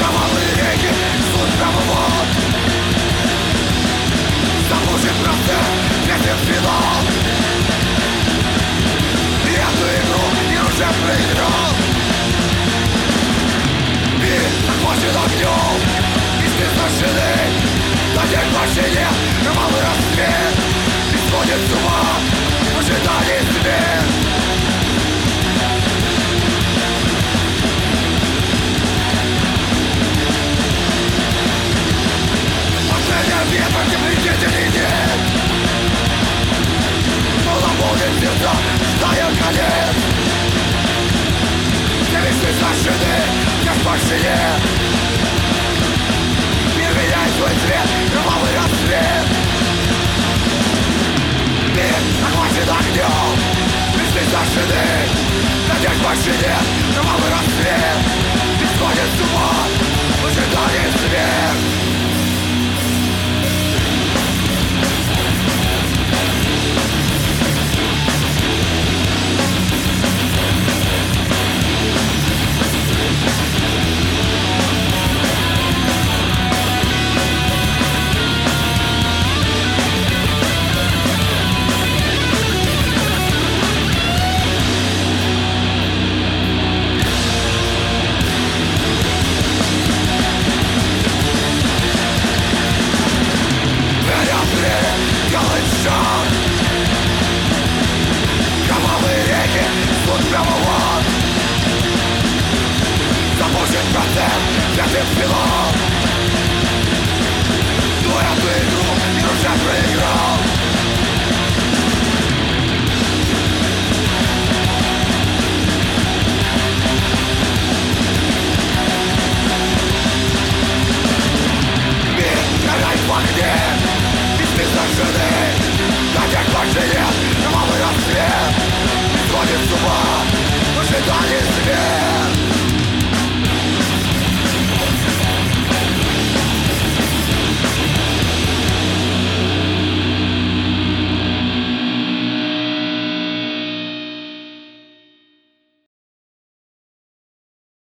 Kawały regie, wschód prawowód Zaburzy pracę, krew piwo Ja tu jego nie ruszę prygro I tak właśnie do gnią Istny zaszyny Na tak dzień maszynie no Mamy raz I koniec suma Posiadanie Dzień w maszynie, to mamy rozstrzał Więc koniec z uwa, osiedlanie jest śmierć one Was it all you